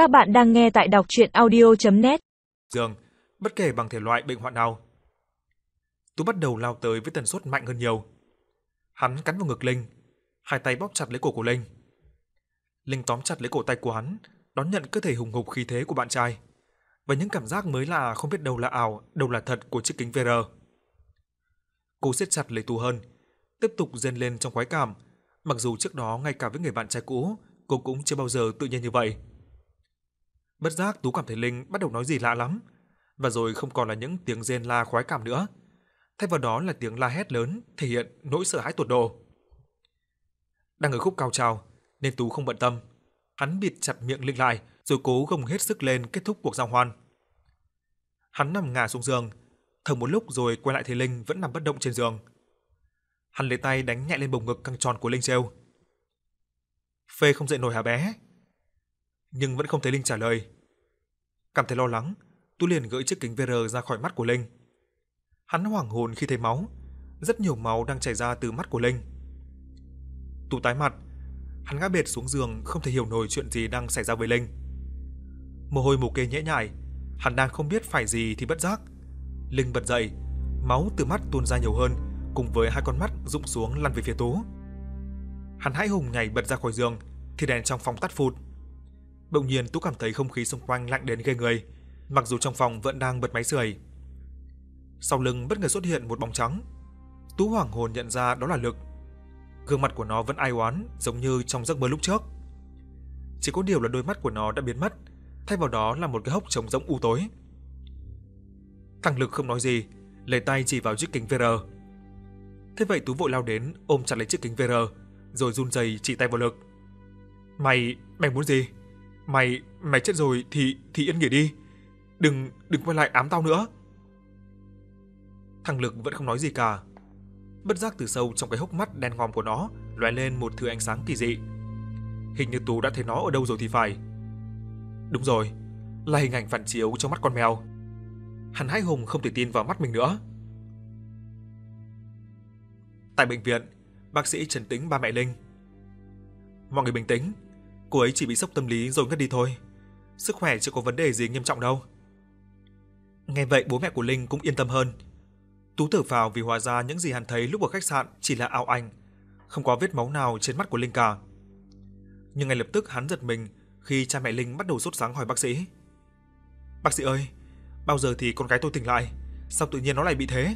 Các bạn đang nghe tại đọc chuyện audio.net Dương, bất kể bằng thể loại bệnh hoạn nào. Tú bắt đầu lao tới với tần suất mạnh hơn nhiều. Hắn cắn vào ngực Linh, hai tay bóp chặt lấy cổ của Linh. Linh tóm chặt lấy cổ tay của hắn, đón nhận cơ thể hùng hục khí thế của bạn trai. Và những cảm giác mới lạ không biết đâu là ảo, đâu là thật của chiếc kính VR. Cô siết chặt lấy Tú hơn, tiếp tục dâng lên trong khoái cảm, mặc dù trước đó ngay cả với người bạn trai cũ, cô cũng chưa bao giờ tự nhiên như vậy. Bất giác Tú cảm thấy Linh bắt đầu nói gì lạ lắm, và rồi không còn là những tiếng rên la khoái cảm nữa, thay vào đó là tiếng la hét lớn thể hiện nỗi sợ hãi tột độ. Đang ở khúc cao trào, nên Tú không bận tâm. Hắn bịt chặt miệng Linh lại, rồi cố gồng hết sức lên kết thúc cuộc giao hoan. Hắn nằm ngả xuống giường, thở một lúc rồi quay lại thấy Linh vẫn nằm bất động trên giường. Hắn lấy tay đánh nhẹ lên bồng ngực căng tròn của Linh trêu. Phê không dậy nổi hả bé? Nhưng vẫn không thấy Linh trả lời. Cảm thấy lo lắng, Tú liền gỡ chiếc kính VR ra khỏi mắt của Linh. Hắn hoảng hồn khi thấy máu, rất nhiều máu đang chảy ra từ mắt của Linh. Tú tái mặt, hắn ngã bệt xuống giường không thể hiểu nổi chuyện gì đang xảy ra với Linh. Mồ hôi mồ kê nhễ nhại, hắn đang không biết phải gì thì bất giác. Linh bật dậy, máu từ mắt tuôn ra nhiều hơn, cùng với hai con mắt rụng xuống lăn về phía Tú. Hắn hãi hùng nhảy bật ra khỏi giường, thì đèn trong phòng tắt phụt. Bỗng nhiên Tú cảm thấy không khí xung quanh lạnh đến ghê người, mặc dù trong phòng vẫn đang bật máy sưởi. Sau lưng bất ngờ xuất hiện một bóng trắng. Tú hoảng hồn nhận ra đó là Lực. Gương mặt của nó vẫn ai oán giống như trong giấc mơ lúc trước. Chỉ có điều là đôi mắt của nó đã biến mất, thay vào đó là một cái hốc trống rỗng u tối. Thằng Lực không nói gì, lấy tay chỉ vào chiếc kính VR. Thế vậy Tú vội lao đến ôm chặt lấy chiếc kính VR, rồi run rẩy chỉ tay vào Lực. "Mày, mày muốn gì? Mày, mày chết rồi thì thì yên nghỉ đi. Đừng đừng quay lại ám tao nữa." Thằng Lực vẫn không nói gì cả. Bất giác từ sâu trong cái hốc mắt đen ngòm của nó lóe lên một thứ ánh sáng kỳ dị. Hình như Tú đã thấy nó ở đâu rồi thì phải. Đúng rồi, là hình ảnh phản chiếu trong mắt con mèo. Hắn hãi hùng không thể tin vào mắt mình nữa. Tại bệnh viện, bác sĩ trần tĩnh ba mẹ Linh. Mọi người bình tĩnh, cô ấy chỉ bị sốc tâm lý rồi ngất đi thôi. Sức khỏe chưa có vấn đề gì nghiêm trọng đâu. Nghe vậy bố mẹ của Linh cũng yên tâm hơn. Tú thở phào vì hóa ra những gì hắn thấy lúc ở khách sạn chỉ là ảo ảnh, không có vết máu nào trên mắt của Linh cả. Nhưng ngay lập tức hắn giật mình khi cha mẹ Linh bắt đầu sốt sáng hỏi bác sĩ. Bác sĩ ơi, bao giờ thì con gái tôi tỉnh lại? Sao tự nhiên nó lại bị thế?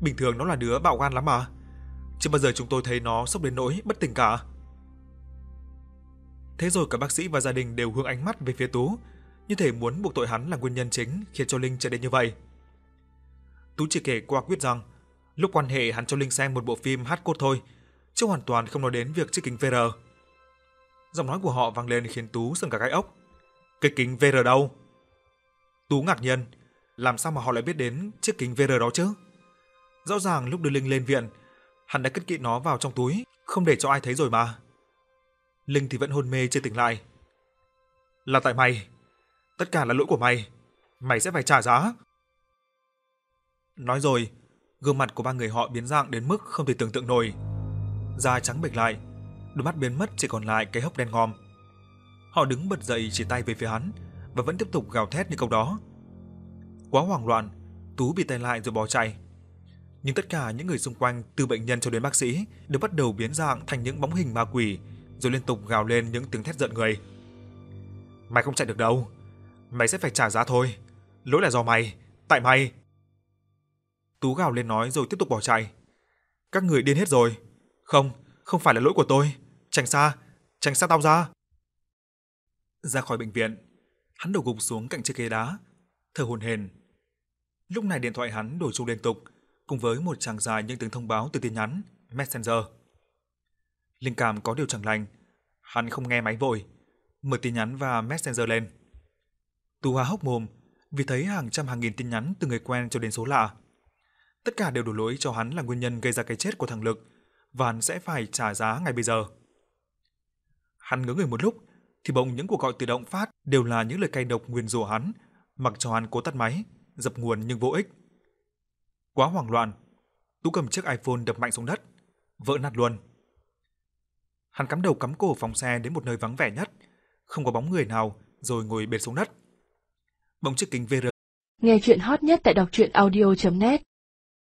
Bình thường nó là đứa bạo gan lắm mà. Chưa bao giờ chúng tôi thấy nó sốc đến nỗi bất tỉnh cả. Thế rồi cả bác sĩ và gia đình đều hướng ánh mắt về phía Tú, như thể muốn buộc tội hắn là nguyên nhân chính khiến cho Linh trở nên như vậy. Tú chỉ kể qua quyết rằng, lúc quan hệ hắn cho Linh xem một bộ phim hát cốt thôi, chứ hoàn toàn không nói đến việc chiếc kính VR. Giọng nói của họ vang lên khiến Tú sững cả gai ốc. Cái kính VR đâu? Tú ngạc nhiên, làm sao mà họ lại biết đến chiếc kính VR đó chứ? Rõ ràng lúc đưa Linh lên viện, hắn đã cất kỹ nó vào trong túi, không để cho ai thấy rồi mà. Linh thì vẫn hôn mê chưa tỉnh lại. Là tại mày. Tất cả là lỗi của mày. Mày sẽ phải trả giá. Nói rồi, gương mặt của ba người họ biến dạng đến mức không thể tưởng tượng nổi. Da trắng bệch lại, đôi mắt biến mất chỉ còn lại cái hốc đen ngòm. Họ đứng bật dậy chỉ tay về phía hắn và vẫn tiếp tục gào thét như câu đó. Quá hoảng loạn, Tú bị tay lại rồi bỏ chạy. Nhưng tất cả những người xung quanh từ bệnh nhân cho đến bác sĩ đều bắt đầu biến dạng thành những bóng hình ma quỷ rồi liên tục gào lên những tiếng thét giận người. Mày không chạy được đâu, mày sẽ phải trả giá thôi. Lỗi là do mày, tại mày. Tú gào lên nói rồi tiếp tục bỏ chạy. Các người điên hết rồi. Không, không phải là lỗi của tôi. Tránh xa, tránh xa tao ra. Ra khỏi bệnh viện, hắn đổ gục xuống cạnh chiếc ghế đá, thở hổn hển. Lúc này điện thoại hắn đổ chuông liên tục, cùng với một tràng dài những tiếng thông báo từ tin nhắn Messenger. Linh cảm có điều chẳng lành, hắn không nghe máy vội, mở tin nhắn và Messenger lên. Tu Hoa hốc mồm vì thấy hàng trăm hàng nghìn tin nhắn từ người quen cho đến số lạ. Tất cả đều đổ lỗi cho hắn là nguyên nhân gây ra cái chết của thằng Lực và hắn sẽ phải trả giá ngay bây giờ. Hắn ngớ người một lúc thì bỗng những cuộc gọi tự động phát đều là những lời cay độc nguyền rủa hắn, mặc cho hắn cố tắt máy, dập nguồn nhưng vô ích. Quá hoảng loạn, Tú cầm chiếc iPhone đập mạnh xuống đất, vỡ nát luôn hắn cắm đầu cắm cổ phòng xe đến một nơi vắng vẻ nhất, không có bóng người nào, rồi ngồi bệt xuống đất. Bóng chiếc kính VR. Nghe chuyện hot nhất tại đọc truyện audio.net